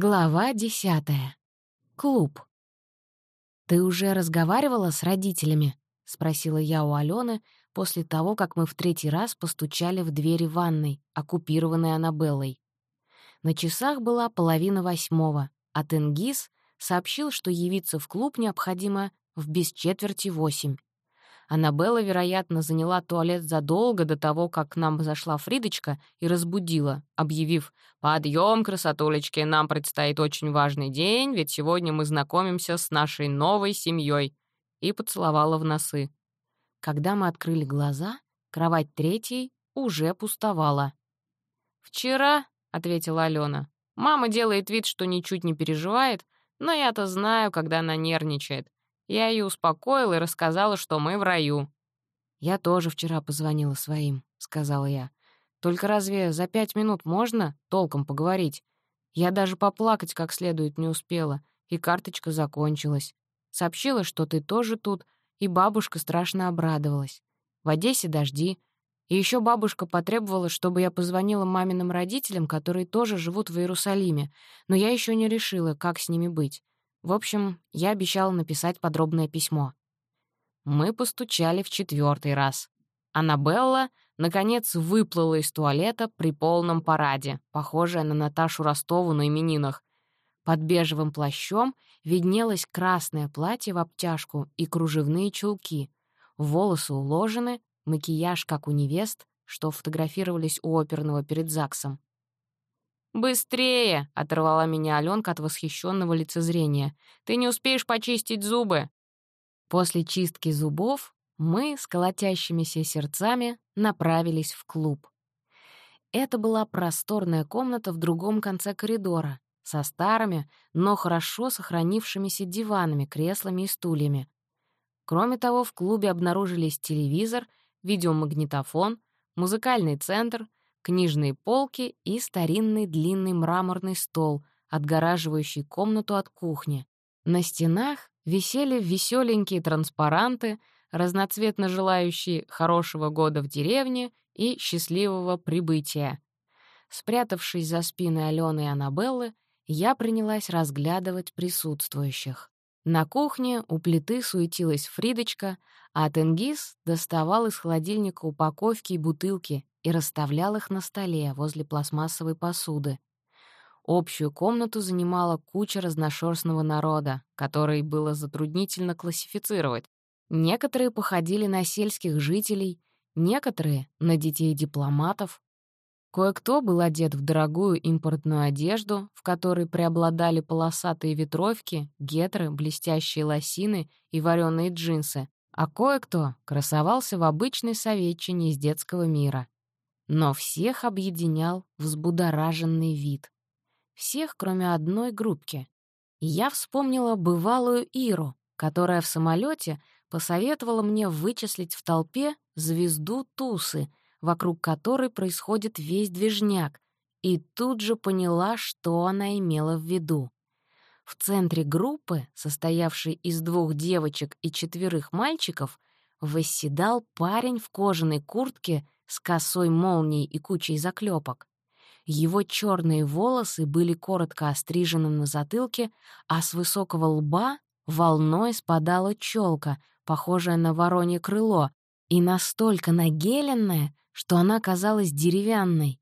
Глава десятая. Клуб. «Ты уже разговаривала с родителями?» — спросила я у Алены после того, как мы в третий раз постучали в двери ванной, оккупированной Аннабеллой. На часах была половина восьмого, а Тенгиз сообщил, что явиться в клуб необходимо в без четверти восемь. Аннабелла, вероятно, заняла туалет задолго до того, как к нам зашла Фридочка и разбудила, объявив «Подъем, красотулечки, нам предстоит очень важный день, ведь сегодня мы знакомимся с нашей новой семьей», и поцеловала в носы. Когда мы открыли глаза, кровать третьей уже пустовала. «Вчера», — ответила Алена, — «мама делает вид, что ничуть не переживает, но я-то знаю, когда она нервничает. Я ее успокоила и рассказала, что мы в раю. «Я тоже вчера позвонила своим», — сказала я. «Только разве за пять минут можно толком поговорить? Я даже поплакать как следует не успела, и карточка закончилась. Сообщила, что ты тоже тут, и бабушка страшно обрадовалась. В Одессе дожди. И еще бабушка потребовала, чтобы я позвонила маминым родителям, которые тоже живут в Иерусалиме, но я еще не решила, как с ними быть. В общем, я обещала написать подробное письмо. Мы постучали в четвертый раз. Аннабелла, наконец, выплыла из туалета при полном параде, похожая на Наташу Ростову на именинах. Под бежевым плащом виднелось красное платье в обтяжку и кружевные чулки. Волосы уложены, макияж, как у невест, что фотографировались у оперного перед ЗАГСом. «Быстрее!» — оторвала меня Аленка от восхищенного лицезрения. «Ты не успеешь почистить зубы!» После чистки зубов мы с колотящимися сердцами направились в клуб. Это была просторная комната в другом конце коридора, со старыми, но хорошо сохранившимися диванами, креслами и стульями. Кроме того, в клубе обнаружились телевизор, видеомагнитофон, музыкальный центр — книжные полки и старинный длинный мраморный стол, отгораживающий комнату от кухни. На стенах висели веселенькие транспаранты, разноцветно желающие хорошего года в деревне и счастливого прибытия. Спрятавшись за спиной Алены и Аннабеллы, я принялась разглядывать присутствующих. На кухне у плиты суетилась Фридочка, а Тенгиз доставал из холодильника упаковки и бутылки и расставлял их на столе возле пластмассовой посуды. Общую комнату занимала куча разношерстного народа, который было затруднительно классифицировать. Некоторые походили на сельских жителей, некоторые — на детей дипломатов. Кое-кто был одет в дорогую импортную одежду, в которой преобладали полосатые ветровки, гетры, блестящие лосины и вареные джинсы, а кое-кто красовался в обычной советчине из детского мира. Но всех объединял взбудораженный вид. Всех, кроме одной группки. Я вспомнила бывалую Иру, которая в самолете посоветовала мне вычислить в толпе звезду Тусы, вокруг которой происходит весь движняк, и тут же поняла, что она имела в виду. В центре группы, состоявшей из двух девочек и четверых мальчиков, восседал парень в кожаной куртке с косой молнией и кучей заклепок. Его черные волосы были коротко острижены на затылке, а с высокого лба волной спадала челка, похожая на воронье крыло, и настолько нагеленная, что она казалась деревянной.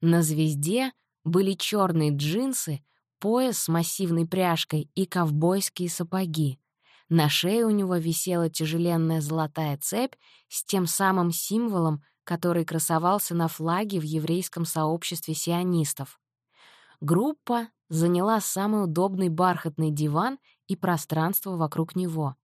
На звезде были черные джинсы, пояс с массивной пряжкой и ковбойские сапоги. На шее у него висела тяжеленная золотая цепь с тем самым символом, который красовался на флаге в еврейском сообществе сионистов. Группа заняла самый удобный бархатный диван и пространство вокруг него.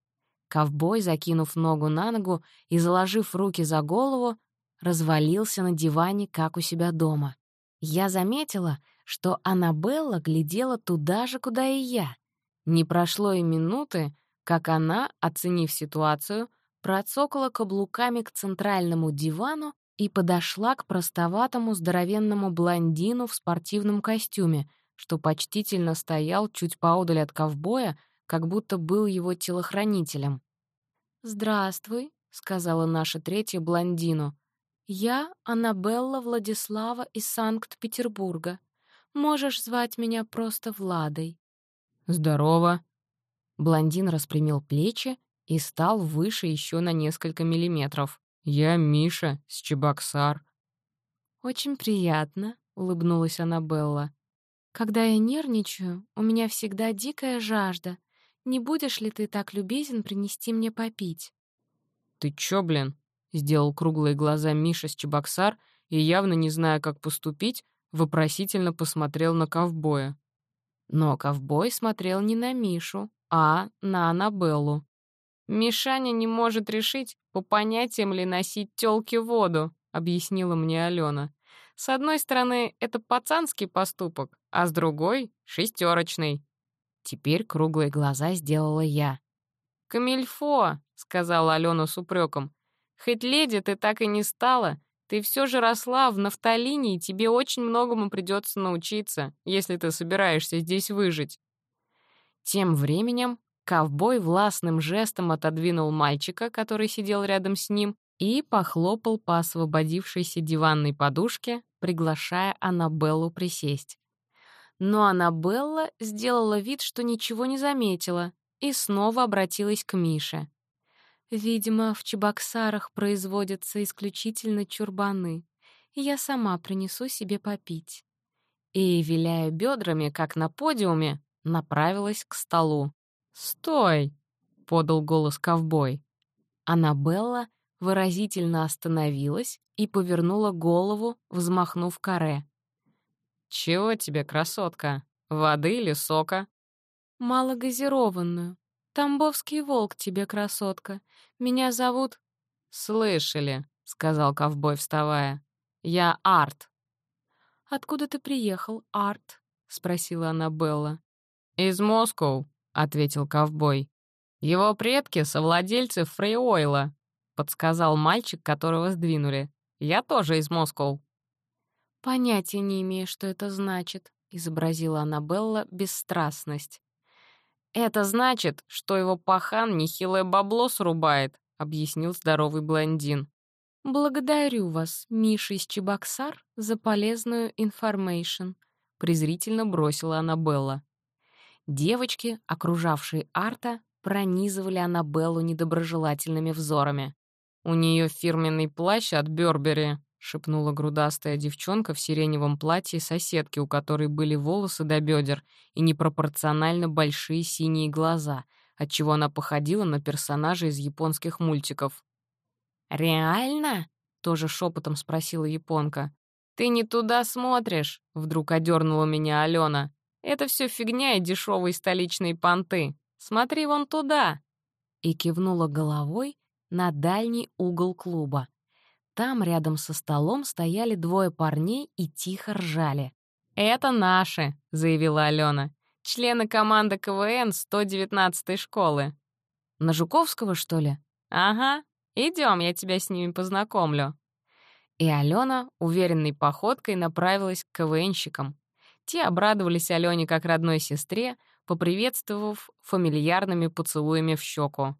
Ковбой, закинув ногу на ногу и заложив руки за голову, развалился на диване, как у себя дома. Я заметила, что Аннабелла глядела туда же, куда и я. Не прошло и минуты, как она, оценив ситуацию, процокала каблуками к центральному дивану и подошла к простоватому здоровенному блондину в спортивном костюме, что почтительно стоял чуть поодаль от ковбоя, как будто был его телохранителем. «Здравствуй», — сказала наша третья блондину. «Я Аннабелла Владислава из Санкт-Петербурга. Можешь звать меня просто Владой». «Здорово». Блондин распрямил плечи и стал выше еще на несколько миллиметров. «Я Миша с Чебоксар». «Очень приятно», — улыбнулась Аннабелла. «Когда я нервничаю, у меня всегда дикая жажда. Не будешь ли ты так любезен принести мне попить?» «Ты чё, блин?» — сделал круглые глаза Миша с Чебоксар и, явно не зная, как поступить, вопросительно посмотрел на ковбоя. Но ковбой смотрел не на Мишу, а на Аннабеллу. «Мишаня не может решить, по понятиям ли носить тёлке воду», — объяснила мне Алена. «С одной стороны, это пацанский поступок, а с другой — шестерочный. Теперь круглые глаза сделала я. «Камильфо», — сказала Алена с упреком. «Хоть леди ты так и не стала, ты все же росла в нафталине, и тебе очень многому придется научиться, если ты собираешься здесь выжить». Тем временем ковбой властным жестом отодвинул мальчика, который сидел рядом с ним, и похлопал по освободившейся диванной подушке, приглашая Аннабеллу присесть. Но Аннабелла сделала вид, что ничего не заметила, и снова обратилась к Мише. «Видимо, в Чебоксарах производятся исключительно чурбаны. Я сама принесу себе попить». И, виляя бедрами, как на подиуме, направилась к столу. «Стой!» — подал голос ковбой. Аннабелла выразительно остановилась и повернула голову, взмахнув каре. «Чего тебе, красотка? Воды или сока?» «Малогазированную. Тамбовский волк тебе, красотка. Меня зовут...» «Слышали», — сказал ковбой, вставая. «Я Арт». «Откуда ты приехал, Арт?» — спросила Аннабелла. «Из Москвы», — ответил ковбой. «Его предки — совладельцы Фрейойла», — подсказал мальчик, которого сдвинули. «Я тоже из Москвы». «Понятия не имею, что это значит», — изобразила Аннабелла бесстрастность. «Это значит, что его пахан нехилое бабло срубает», — объяснил здоровый блондин. «Благодарю вас, Миша из Чебоксар, за полезную information», — презрительно бросила Аннабелла. Девочки, окружавшие Арта, пронизывали Аннабеллу недоброжелательными взорами. «У нее фирменный плащ от Бёрбери», — шепнула грудастая девчонка в сиреневом платье соседки, у которой были волосы до бедер и непропорционально большие синие глаза, отчего она походила на персонажа из японских мультиков. «Реально?» — тоже шепотом спросила японка. «Ты не туда смотришь», — вдруг одернула меня Алена. «Это все фигня и дешевые столичные понты. Смотри вон туда!» И кивнула головой на дальний угол клуба. Там, рядом со столом, стояли двое парней и тихо ржали. «Это наши», — заявила Алена. «Члены команды КВН 119-й школы». «На Жуковского, что ли?» «Ага. Идем, я тебя с ними познакомлю». И Алена уверенной походкой направилась к КВНщикам. Те обрадовались Алене как родной сестре, поприветствовав фамильярными поцелуями в щеку.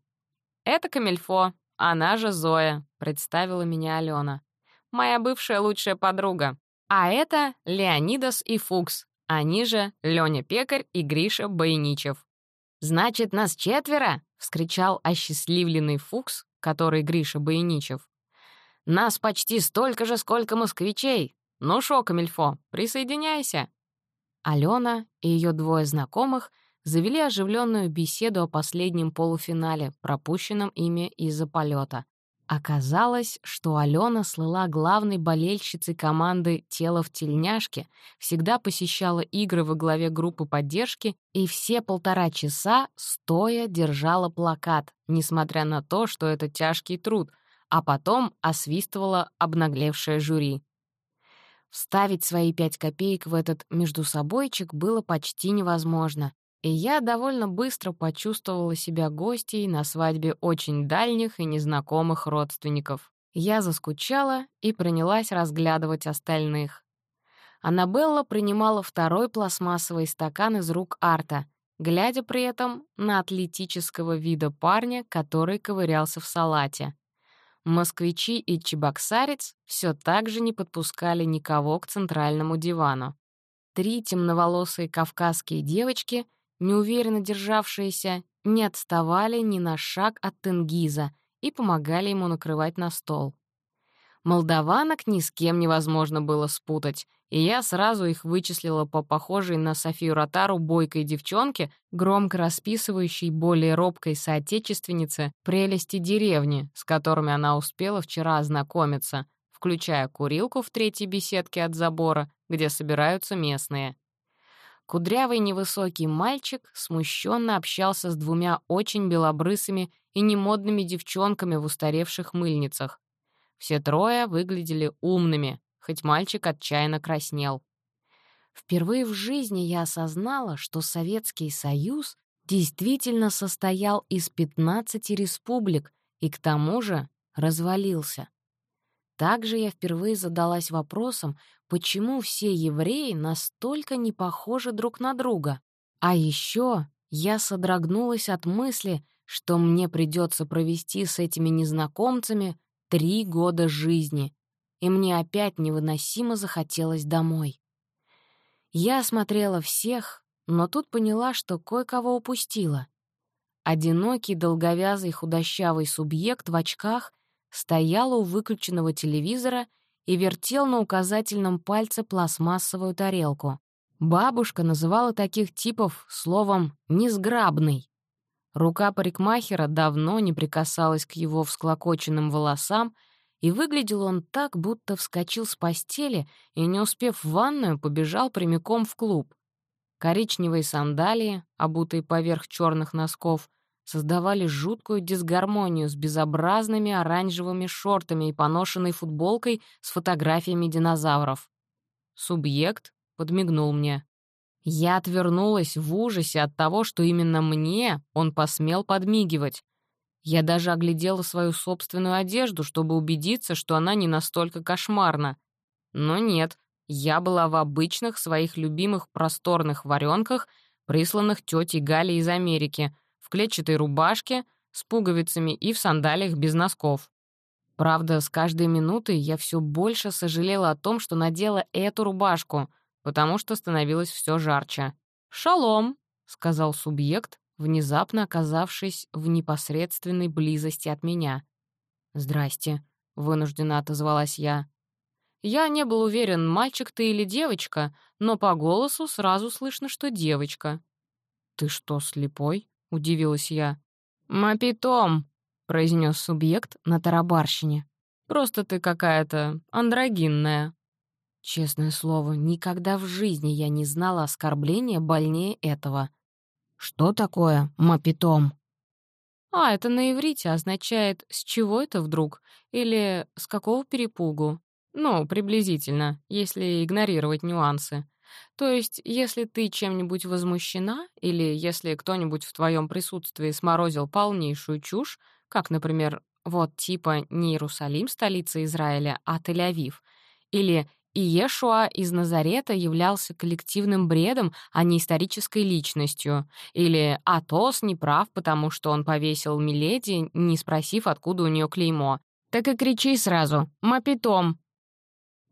«Это Камильфо, она же Зоя», — представила меня Алена. «Моя бывшая лучшая подруга. А это Леонидас и Фукс, они же Лёня Пекарь и Гриша Бойничев». «Значит, нас четверо?» — вскричал осчастливленный Фукс, который Гриша Бойничев. «Нас почти столько же, сколько москвичей. Ну шо, Камильфо, присоединяйся». Алена и ее двое знакомых — завели оживленную беседу о последнем полуфинале, пропущенном ими из-за полета. Оказалось, что Алена слыла главной болельщицей команды «Тело в тельняшке», всегда посещала игры во главе группы поддержки и все полтора часа стоя держала плакат, несмотря на то, что это тяжкий труд, а потом освистывала обнаглевшее жюри. Вставить свои пять копеек в этот междусобойчик было почти невозможно, и я довольно быстро почувствовала себя гостьей на свадьбе очень дальних и незнакомых родственников. Я заскучала и принялась разглядывать остальных. Аннабелла принимала второй пластмассовый стакан из рук Арта, глядя при этом на атлетического вида парня, который ковырялся в салате. Москвичи и чебоксарец все так же не подпускали никого к центральному дивану. три темноволосые кавказские девочки, неуверенно державшиеся, не отставали ни на шаг от Тенгиза и помогали ему накрывать на стол. Молдаванок ни с кем невозможно было спутать, и я сразу их вычислила по похожей на Софию Ротару бойкой девчонке, громко расписывающей более робкой соотечественнице прелести деревни, с которыми она успела вчера ознакомиться, включая курилку в третьей беседке от забора, где собираются местные. Кудрявый невысокий мальчик смущенно общался с двумя очень белобрысыми и немодными девчонками в устаревших мыльницах. Все трое выглядели умными, хоть мальчик отчаянно краснел. Впервые в жизни я осознала, что Советский Союз действительно состоял из 15 республик и к тому же развалился. Также я впервые задалась вопросом, почему все евреи настолько не похожи друг на друга. А еще я содрогнулась от мысли, что мне придется провести с этими незнакомцами Три года жизни, и мне опять невыносимо захотелось домой. Я осмотрела всех, но тут поняла, что кое-кого упустила. Одинокий, долговязый, худощавый субъект в очках стоял у выключенного телевизора и вертел на указательном пальце пластмассовую тарелку. Бабушка называла таких типов словом «несграбный». Рука парикмахера давно не прикасалась к его всклокоченным волосам, и выглядел он так, будто вскочил с постели и, не успев в ванную, побежал прямиком в клуб. Коричневые сандалии, обутые поверх черных носков, создавали жуткую дисгармонию с безобразными оранжевыми шортами и поношенной футболкой с фотографиями динозавров. Субъект подмигнул мне. Я отвернулась в ужасе от того, что именно мне он посмел подмигивать. Я даже оглядела свою собственную одежду, чтобы убедиться, что она не настолько кошмарна. Но нет, я была в обычных своих любимых просторных варенках, присланных тетей Гали из Америки, в клетчатой рубашке, с пуговицами и в сандалиях без носков. Правда, с каждой минутой я все больше сожалела о том, что надела эту рубашку — потому что становилось все жарче. «Шалом», — сказал субъект, внезапно оказавшись в непосредственной близости от меня. «Здрасте», — вынужденно отозвалась я. Я не был уверен, мальчик ты или девочка, но по голосу сразу слышно, что девочка. «Ты что, слепой?» — удивилась я. «Мапитом», — произнес субъект на тарабарщине. «Просто ты какая-то андрогинная». Честное слово, никогда в жизни я не знала оскорбления больнее этого. Что такое мапитом? А, это на иврите означает «с чего это вдруг?» или «с какого перепугу?» Ну, приблизительно, если игнорировать нюансы. То есть, если ты чем-нибудь возмущена, или если кто-нибудь в твоем присутствии сморозил полнейшую чушь, как, например, вот типа не Иерусалим — столица Израиля, а Тель-Авив, или Иешуа из Назарета являлся коллективным бредом, а не исторической личностью. Или Атос не прав, потому что он повесил Миледи, не спросив, откуда у нее клеймо. Так и кричи сразу «Мапитом!»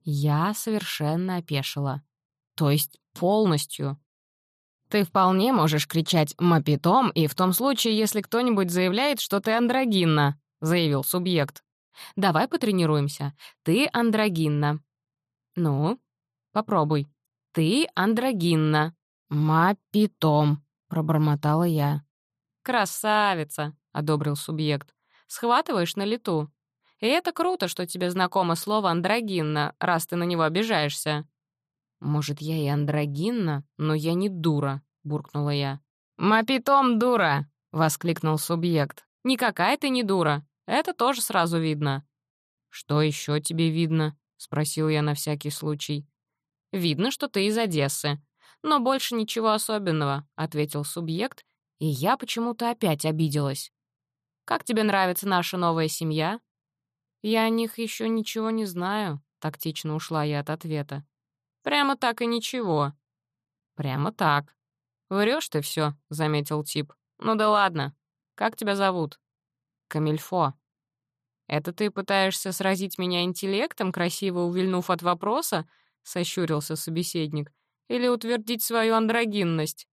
Я совершенно опешила. То есть полностью. Ты вполне можешь кричать «мапитом» и в том случае, если кто-нибудь заявляет, что ты андрогинна, — заявил субъект. Давай потренируемся. Ты андрогинна. «Ну, попробуй. Ты андрогинна». «Мапитом», — пробормотала я. «Красавица», — одобрил субъект. «Схватываешь на лету. И это круто, что тебе знакомо слово «андрогинна», раз ты на него обижаешься». «Может, я и андрогинна, но я не дура», — буркнула я. «Мапитом дура!» — воскликнул субъект. «Никакая ты не дура. Это тоже сразу видно». «Что еще тебе видно?» — спросил я на всякий случай. «Видно, что ты из Одессы. Но больше ничего особенного», — ответил субъект, и я почему-то опять обиделась. «Как тебе нравится наша новая семья?» «Я о них еще ничего не знаю», — тактично ушла я от ответа. «Прямо так и ничего». «Прямо так». Врешь ты все, заметил тип. «Ну да ладно. Как тебя зовут?» «Камильфо», «Это ты пытаешься сразить меня интеллектом, красиво увильнув от вопроса?» — сощурился собеседник. Или утвердить свою андрогинность?»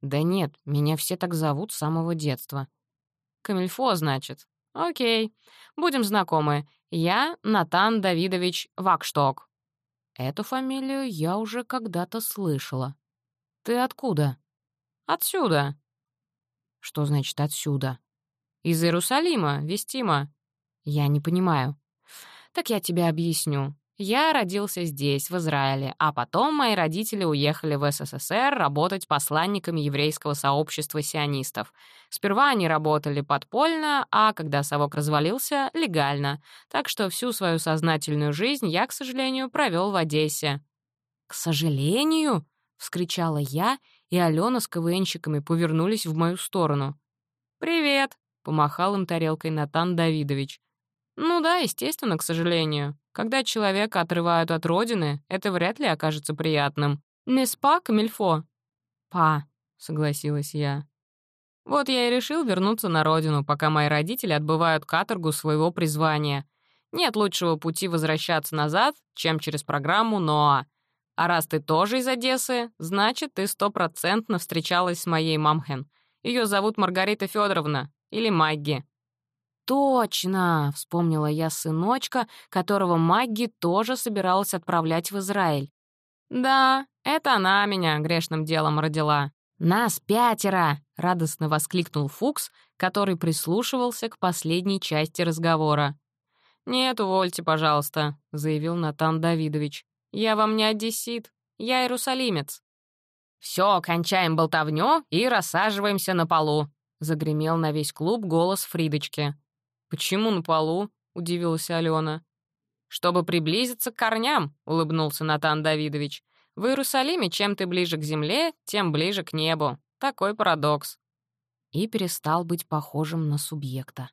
«Да нет, меня все так зовут с самого детства». «Камильфо, значит. Окей. Будем знакомы. Я Натан Давидович Вакшток». Эту фамилию я уже когда-то слышала. «Ты откуда?» «Отсюда». «Что значит «отсюда»?» «Из Иерусалима, Вестима». «Я не понимаю». «Так я тебе объясню. Я родился здесь, в Израиле, а потом мои родители уехали в СССР работать посланниками еврейского сообщества сионистов. Сперва они работали подпольно, а когда совок развалился — легально. Так что всю свою сознательную жизнь я, к сожалению, провел в Одессе. «К сожалению?» — вскричала я, и Алена с КВНщиками повернулись в мою сторону. «Привет!» — помахал им тарелкой Натан Давидович. «Ну да, естественно, к сожалению. Когда человека отрывают от родины, это вряд ли окажется приятным. Не спа, Камильфо?» «Па», — согласилась я. Вот я и решил вернуться на родину, пока мои родители отбывают каторгу своего призвания. Нет лучшего пути возвращаться назад, чем через программу НОА. А раз ты тоже из Одессы, значит, ты стопроцентно встречалась с моей мамхен. Ее зовут Маргарита Федоровна или Магги. «Точно!» — вспомнила я сыночка, которого Магги тоже собиралась отправлять в Израиль. «Да, это она меня грешным делом родила». «Нас пятеро!» — радостно воскликнул Фукс, который прислушивался к последней части разговора. «Нет, увольте, пожалуйста», — заявил Натан Давидович. «Я вам не одессит, я иерусалимец». «Все, кончаем болтовню и рассаживаемся на полу», — загремел на весь клуб голос Фридочки. «Почему на полу?» — удивилась Алена. «Чтобы приблизиться к корням», — улыбнулся Натан Давидович. «В Иерусалиме чем ты ближе к земле, тем ближе к небу. Такой парадокс». И перестал быть похожим на субъекта.